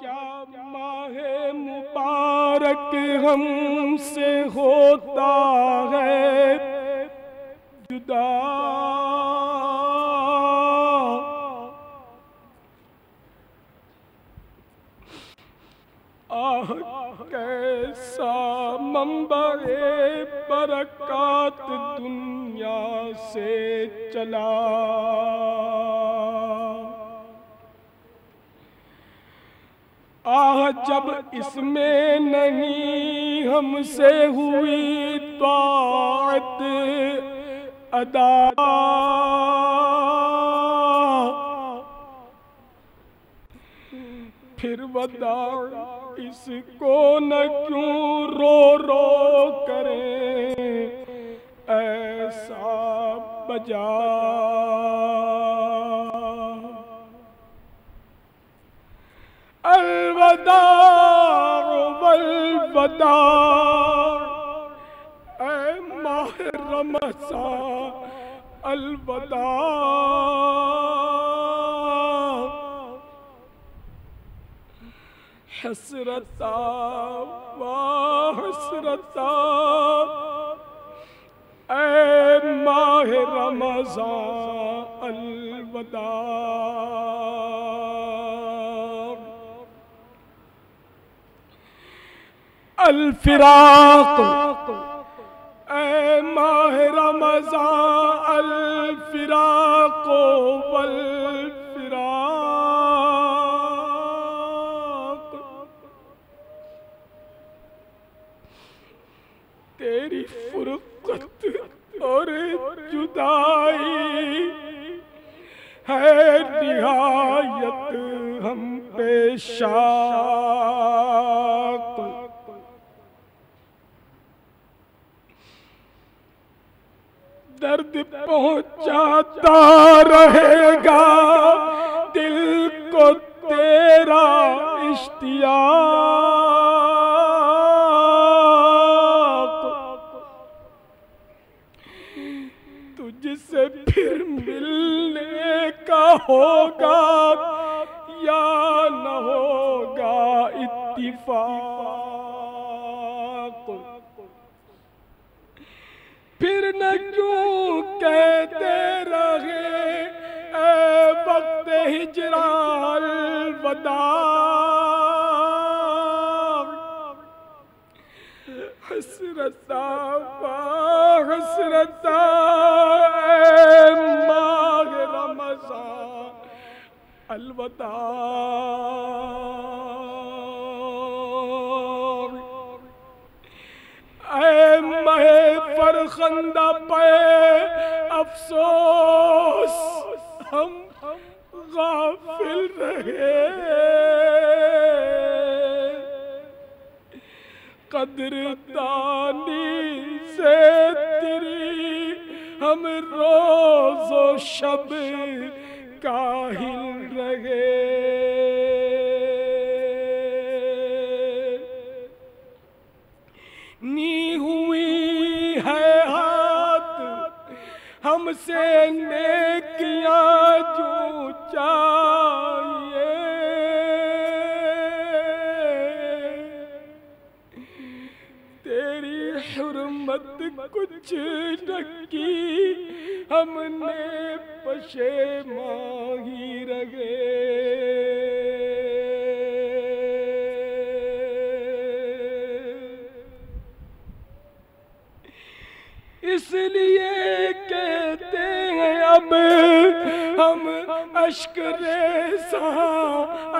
کیا ماہ مبارک ہم سے ہوتا ہے؟ جدا۔ آہ، کیسا منبع برکات دنیا سے چلا۔ آہ، جب اس میں نہیں ہم سے ہوئی طاعت ادا۔ پھر وداع اس کو نہ کیوں رو رو کریں؟ ایسا بجا۔ الوداع والوداع اے ماہ رمضان الوداع. حسرتا و حسرتا اے ماہ رمضان الوداع. الفراق اے ماہ رمضان الفراق والفراق۔ تیری فرقت اور جدائی ہے نہایت ہم پہ درد پہنچاتا رہے گا۔ دل کو تیرا اشتیاق۔ تجھ سے پھر ملنے کا ہوگا یا نہ ہوگا اتفاق۔ الوداع حسرتا و حسرتا اے ماہ رمضان، الوداع۔ اے مہ فرخندہ پہ افسوس، ہم غافل رہے۔ قدر دانی سے تیری ہم روز و شب کاہل رہے۔ نی ہوئی ہے ہاتھ، ہم سے نیکیاں جو چاہیے۔ کچھ نہ کی ہم نے پشے ماہی رگے۔ اس لیے کہتے ہیں اب ہم اشک ریسا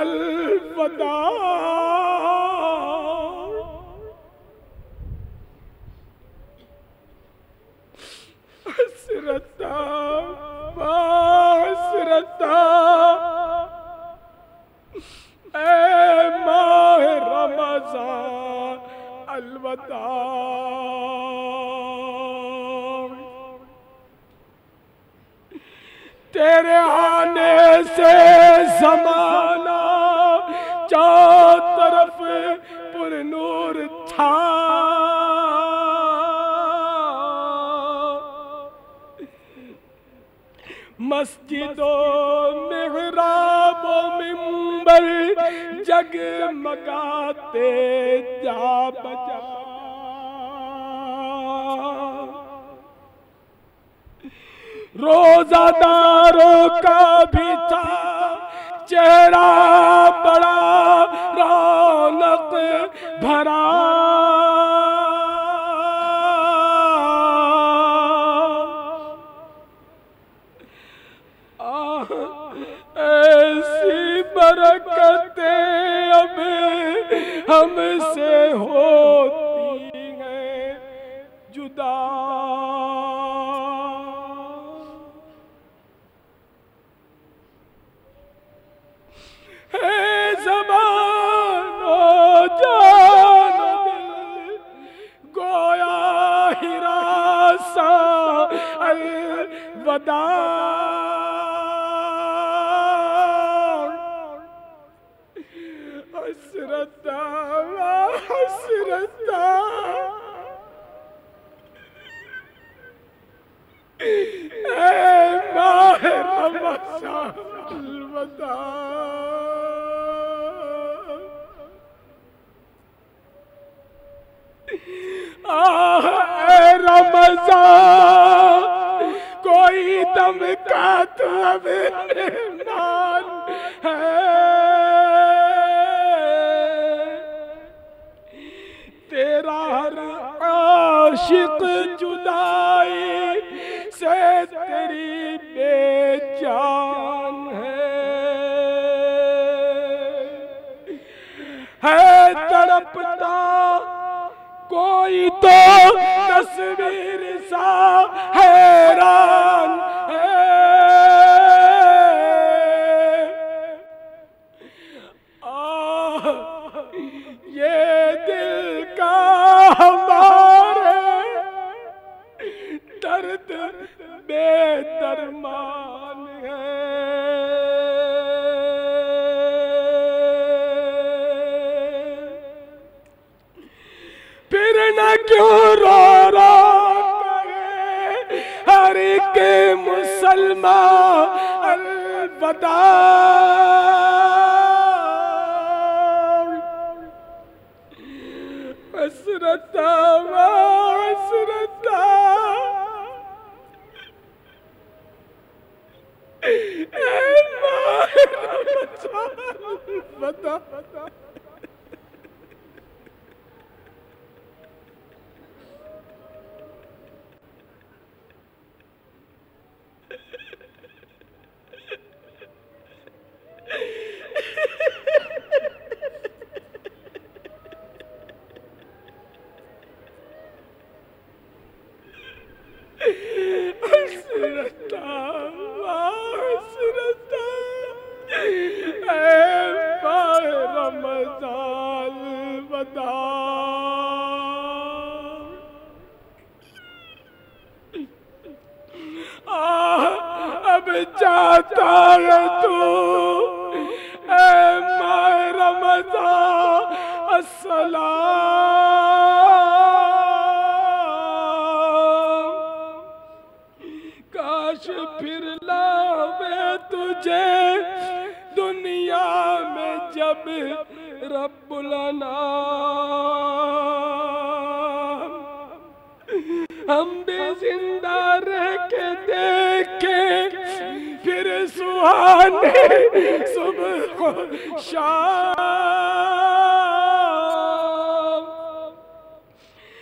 الوداع۔ تیرے آنے سے زمانہ چار طرف پر نور تھا۔ مسجد و محراب و ممبر جگ مگاتے جا بجا۔ روزہ داروں کا بھی تھا، چہرہ بڑا رونق بھرا۔ ایسی برکتیں اب ہم سے ہوتی الوداع آہ اے رمضان، کوئی دم کا تو اب مہمان ہے، تیرا ہر عاشق جدائی تو پھر نہ کیوں رو رو کرے؟ ہر ایک مسلمان الوداع حسرتا حسرتا اے ماہ رمضان الوداع آہ اب جاتا ہے تو، اے ماہ رمضان، السلام۔ کاش پھر لاوے تجھے دنیا میں جب رب الانام ہم بھی زندہ رہ کے دیکھیں، پھر سہانے صبح و شام.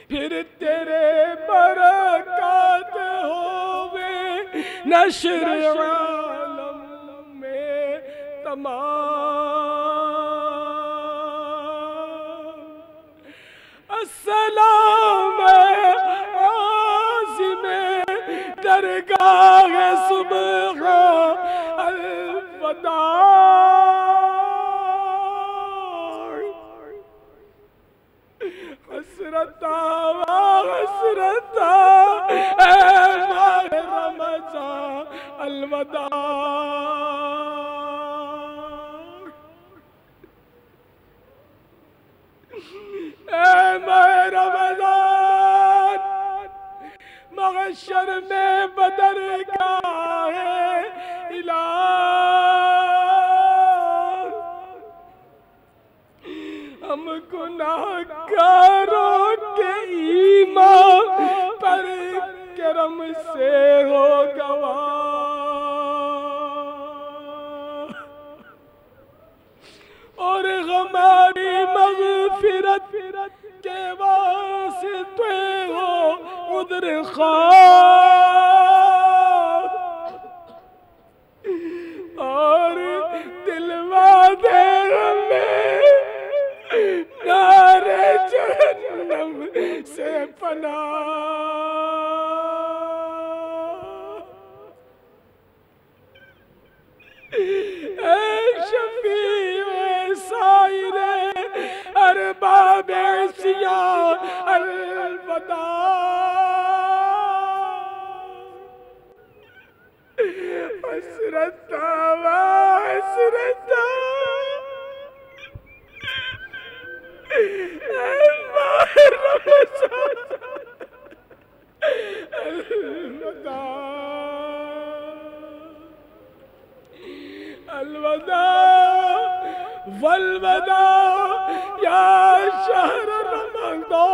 پھر تیرے برکات ہوئے نشر درگاہ صبح الوداع حسرتا حسرتا اے ماہ رمضان الوداع۔ مغشر میں بدر کا ہے الہ ہم گناہ گاروں کے ایمان پر کرم سے ہو گواہ۔ اور ہماری مغفرت کے واسطے ہو خان اور دلوا دے ہمیں نار جہنم سے پناہ۔ الوداع الوداع والوداع يا شهر رمضان۔